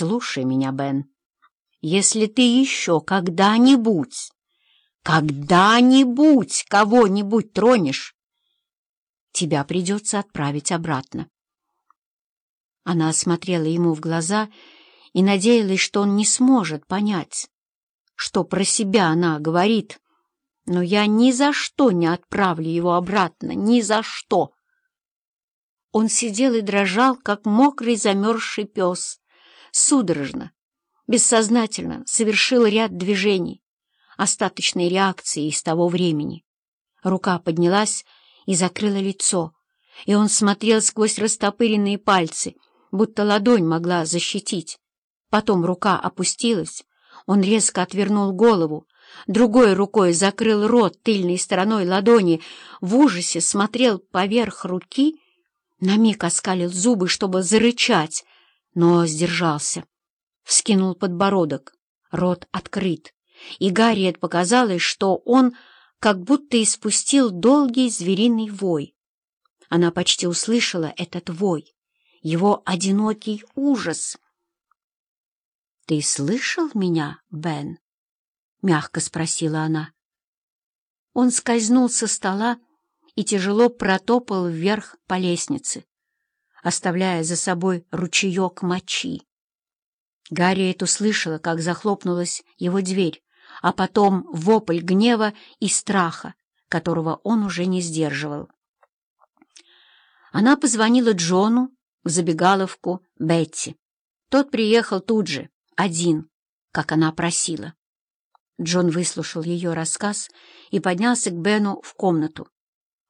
Слушай меня, Бен. Если ты еще когда-нибудь, когда-нибудь кого-нибудь тронешь, тебя придется отправить обратно. Она смотрела ему в глаза и надеялась, что он не сможет понять, что про себя она говорит, но я ни за что не отправлю его обратно, ни за что. Он сидел и дрожал, как мокрый замерзший пес, судорожно, бессознательно совершил ряд движений, остаточной реакции из того времени. Рука поднялась и закрыла лицо, и он смотрел сквозь растопыренные пальцы, будто ладонь могла защитить. Потом рука опустилась, он резко отвернул голову, другой рукой закрыл рот тыльной стороной ладони, в ужасе смотрел поверх руки, на миг оскалил зубы, чтобы зарычать, но сдержался. Вскинул подбородок, рот открыт, и Гарриет показалось, что он как будто испустил долгий звериный вой. Она почти услышала этот вой, его одинокий ужас. «Ты слышал меня, Бен?» — мягко спросила она. Он скользнул со стола и тяжело протопал вверх по лестнице, оставляя за собой ручеек мочи. Гарриет услышала, как захлопнулась его дверь, а потом вопль гнева и страха, которого он уже не сдерживал. Она позвонила Джону в забегаловку Бетти. Тот приехал тут же, один, как она просила. Джон выслушал ее рассказ и поднялся к Бену в комнату.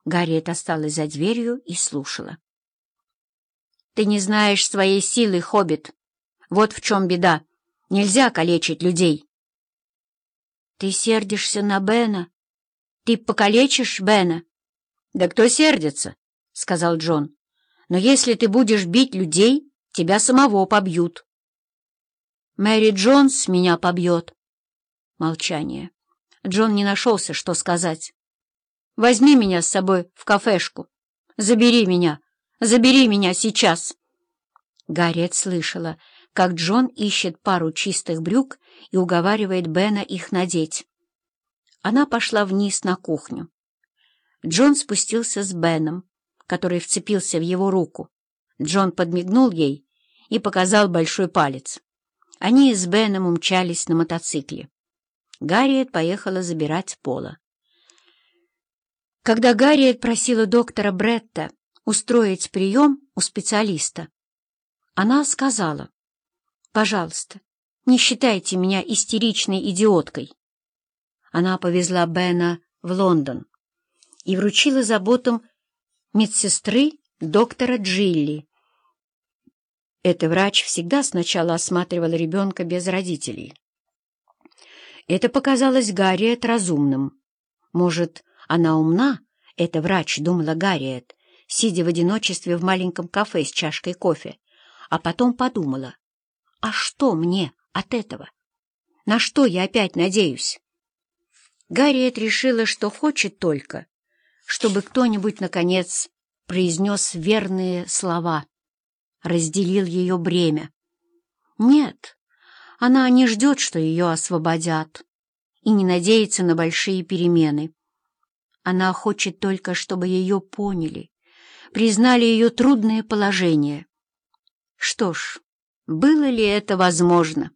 Гарриет осталась за дверью и слушала. «Ты не знаешь своей силы, Хоббит. Вот в чем беда. Нельзя калечить людей». «Ты сердишься на Бена? Ты покалечишь Бена?» «Да кто сердится?» — сказал Джон. «Но если ты будешь бить людей, тебя самого побьют». «Мэри Джонс меня побьет». Молчание. Джон не нашелся, что сказать. «Возьми меня с собой в кафешку. Забери меня. Забери меня сейчас!» Гарриет слышала, как Джон ищет пару чистых брюк и уговаривает Бена их надеть. Она пошла вниз на кухню. Джон спустился с Беном, который вцепился в его руку. Джон подмигнул ей и показал большой палец. Они с Беном умчались на мотоцикле. Гарриет поехала забирать Пола. Когда Гарриет просила доктора Бретта устроить прием у специалиста. Она сказала, «Пожалуйста, не считайте меня истеричной идиоткой». Она повезла Бена в Лондон и вручила заботам медсестры доктора Джилли. Эта врач всегда сначала осматривала ребенка без родителей. Это показалось Гарриет разумным. Может, она умна, эта врач, думала Гарриет, сидя в одиночестве в маленьком кафе с чашкой кофе, а потом подумала, а что мне от этого? На что я опять надеюсь? Гарриет решила, что хочет только, чтобы кто-нибудь, наконец, произнес верные слова, разделил ее бремя. Нет, она не ждет, что ее освободят, и не надеется на большие перемены. Она хочет только, чтобы ее поняли, признали ее трудное положение. Что ж, было ли это возможно?